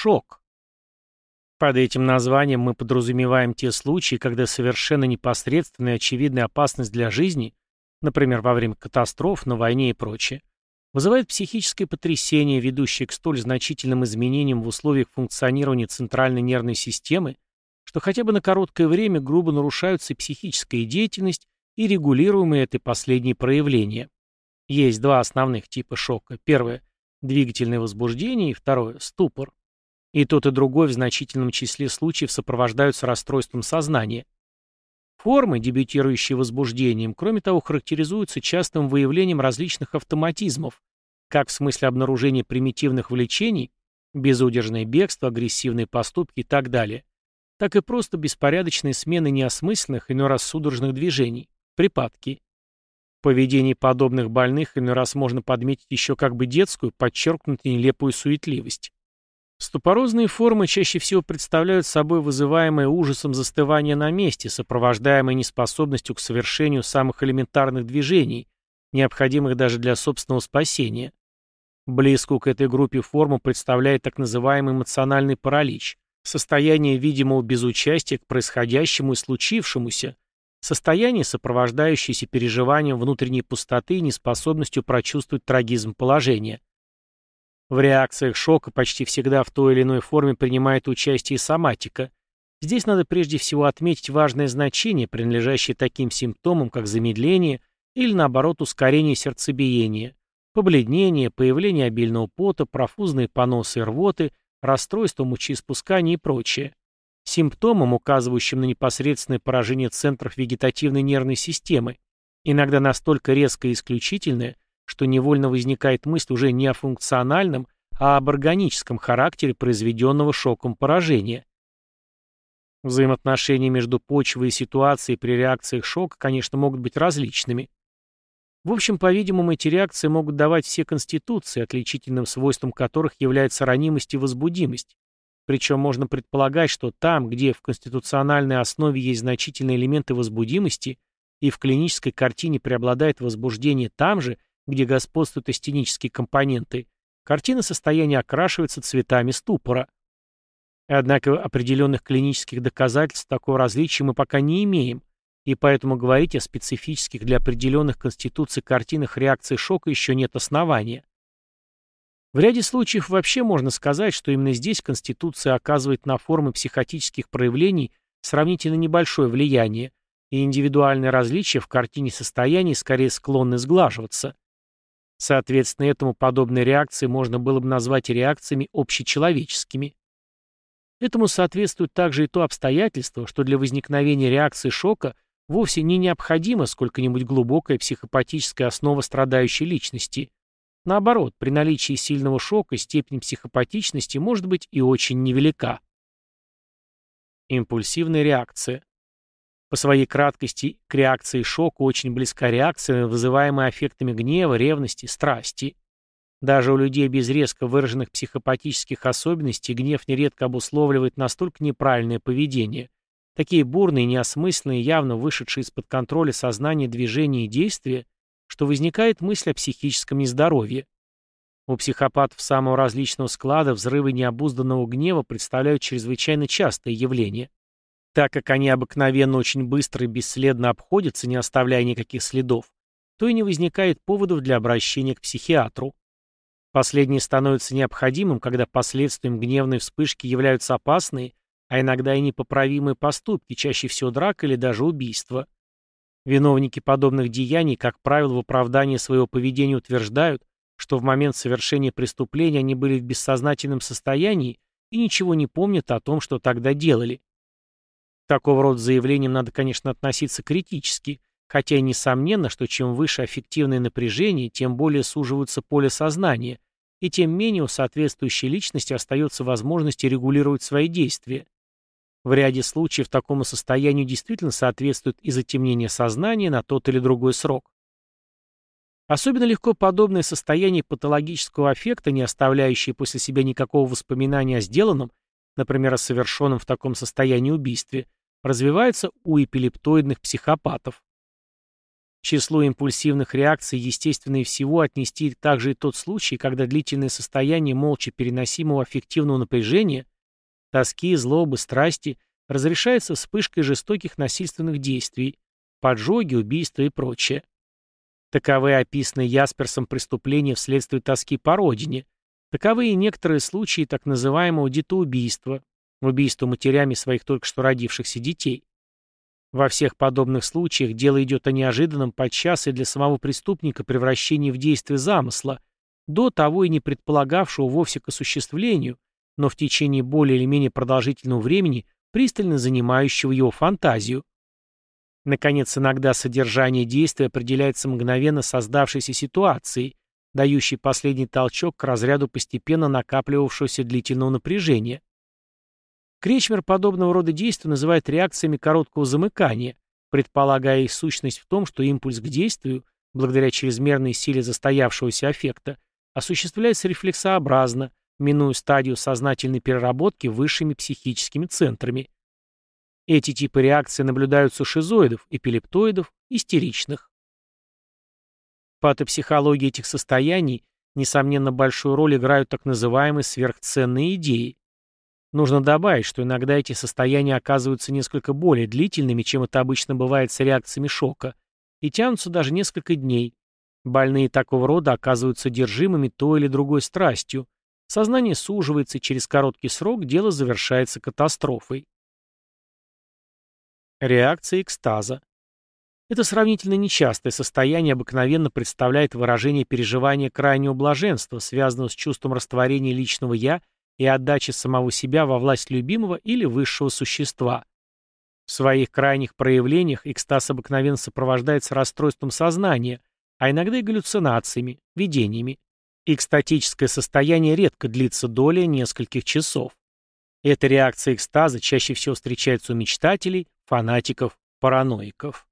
шок. Под этим названием мы подразумеваем те случаи, когда совершенно непосредственная очевидная опасность для жизни, например, во время катастроф, на войне и прочее, вызывает психическое потрясение, ведущее к столь значительным изменениям в условиях функционирования центральной нервной системы, что хотя бы на короткое время грубо нарушаются психическая деятельность и регулируемые этой последние проявления. Есть два основных типа шока. Первое – двигательное возбуждение, и второе – ступор. И тот, и другой в значительном числе случаев сопровождаются расстройством сознания. Формы, дебютирующие возбуждением, кроме того, характеризуются частым выявлением различных автоматизмов, как в смысле обнаружения примитивных влечений, безудержное бегство, агрессивные поступки и так далее, так и просто беспорядочные смены неосмысленных, иной раз судорожных движений, припадки. В поведении подобных больных иной раз можно подметить еще как бы детскую, подчеркнутую нелепую суетливость. Ступорозные формы чаще всего представляют собой вызываемое ужасом застывание на месте, сопровождаемое неспособностью к совершению самых элементарных движений, необходимых даже для собственного спасения. Близкую к этой группе форму представляет так называемый эмоциональный паралич, состояние видимого безучастия к происходящему и случившемуся, состояние, сопровождающееся переживанием внутренней пустоты и неспособностью прочувствовать трагизм положения. В реакциях шока почти всегда в той или иной форме принимает участие и соматика. Здесь надо прежде всего отметить важное значение, принадлежащее таким симптомам, как замедление или, наоборот, ускорение сердцебиения, побледнение, появление обильного пота, профузные поносы и рвоты, расстройство мочеиспускания и прочее. Симптомам, указывающим на непосредственное поражение центров вегетативной нервной системы, иногда настолько резко и исключительное, что невольно возникает мысль уже не о функциональном, а об органическом характере произведенного шоком поражения. Взаимоотношения между почвой и ситуацией при реакциях шока, конечно, могут быть различными. В общем, по-видимому, эти реакции могут давать все конституции, отличительным свойством которых является ранимость и возбудимость. Причем можно предполагать, что там, где в конституциональной основе есть значительные элементы возбудимости, и в клинической картине преобладает возбуждение там же, где господствуют астенические компоненты, картина состояния окрашивается цветами ступора. Однако определенных клинических доказательств такого различия мы пока не имеем, и поэтому говорить о специфических для определенных конституций картинах реакции шока еще нет основания. В ряде случаев вообще можно сказать, что именно здесь конституция оказывает на формы психотических проявлений сравнительно небольшое влияние, и индивидуальные различия в картине состояний скорее склонны сглаживаться. Соответственно, этому подобные реакции можно было бы назвать реакциями общечеловеческими. Этому соответствует также и то обстоятельство, что для возникновения реакции шока вовсе не необходима сколько-нибудь глубокая психопатическая основа страдающей личности. Наоборот, при наличии сильного шока степень психопатичности может быть и очень невелика. Импульсивная реакция. По своей краткости к реакции шока очень близка реакция, вызываемая аффектами гнева, ревности, страсти. Даже у людей без резко выраженных психопатических особенностей гнев нередко обусловливает настолько неправильное поведение, такие бурные, неосмысленные, явно вышедшие из-под контроля сознания движения и действия, что возникает мысль о психическом нездоровье. У психопатов самого различного склада взрывы необузданного гнева представляют чрезвычайно частое явление. Так как они обыкновенно очень быстро и бесследно обходятся, не оставляя никаких следов, то и не возникает поводов для обращения к психиатру. Последнее становится необходимым, когда последствием гневной вспышки являются опасные, а иногда и непоправимые поступки, чаще всего драка или даже убийство. Виновники подобных деяний, как правило, в оправдании своего поведения утверждают, что в момент совершения преступления они были в бессознательном состоянии и ничего не помнят о том, что тогда делали такого рода заявлениям надо, конечно, относиться критически, хотя и несомненно, что чем выше аффективное напряжение, тем более суживаются поле сознания, и тем менее у соответствующей личности остается возможность регулировать свои действия. В ряде случаев такому состоянию действительно соответствует и затемнение сознания на тот или другой срок. Особенно легко подобное состояние патологического аффекта, не оставляющее после себя никакого воспоминания о сделанном, например, о совершенном в таком состоянии убийстве, развивается у эпилептоидных психопатов. числу импульсивных реакций естественно и всего отнести также и тот случай, когда длительное состояние молча переносимого аффективного напряжения, тоски, злобы, страсти разрешается вспышкой жестоких насильственных действий, поджоги, убийства и прочее. Таковы описанные Ясперсом преступления вследствие тоски по родине. Таковы и некоторые случаи так называемого детоубийства, убийства матерями своих только что родившихся детей. Во всех подобных случаях дело идет о неожиданном подчас и для самого преступника превращении в действие замысла, до того и не предполагавшего вовсе к осуществлению, но в течение более или менее продолжительного времени пристально занимающего его фантазию. Наконец, иногда содержание действия определяется мгновенно создавшейся ситуацией, дающей последний толчок к разряду постепенно накапливавшегося длительного напряжения. Кречмер подобного рода действия называет реакциями короткого замыкания, предполагая их сущность в том, что импульс к действию, благодаря чрезмерной силе застоявшегося аффекта, осуществляется рефлексообразно, минуя стадию сознательной переработки высшими психическими центрами. Эти типы реакций наблюдаются у шизоидов, эпилептоидов, истеричных. В патопсихологии этих состояний, несомненно, большую роль играют так называемые сверхценные идеи. Нужно добавить, что иногда эти состояния оказываются несколько более длительными, чем это обычно бывает с реакциями шока, и тянутся даже несколько дней. Больные такого рода оказываются держимыми той или другой страстью. Сознание суживается, и через короткий срок дело завершается катастрофой. Реакция экстаза. Это сравнительно нечастое состояние обыкновенно представляет выражение переживания крайнего блаженства, связанного с чувством растворения личного «я» и отдачи самого себя во власть любимого или высшего существа. В своих крайних проявлениях экстаз обыкновенно сопровождается расстройством сознания, а иногда и галлюцинациями, видениями. Экстатическое состояние редко длится доля нескольких часов. Эта реакция экстаза чаще всего встречается у мечтателей, фанатиков, параноиков.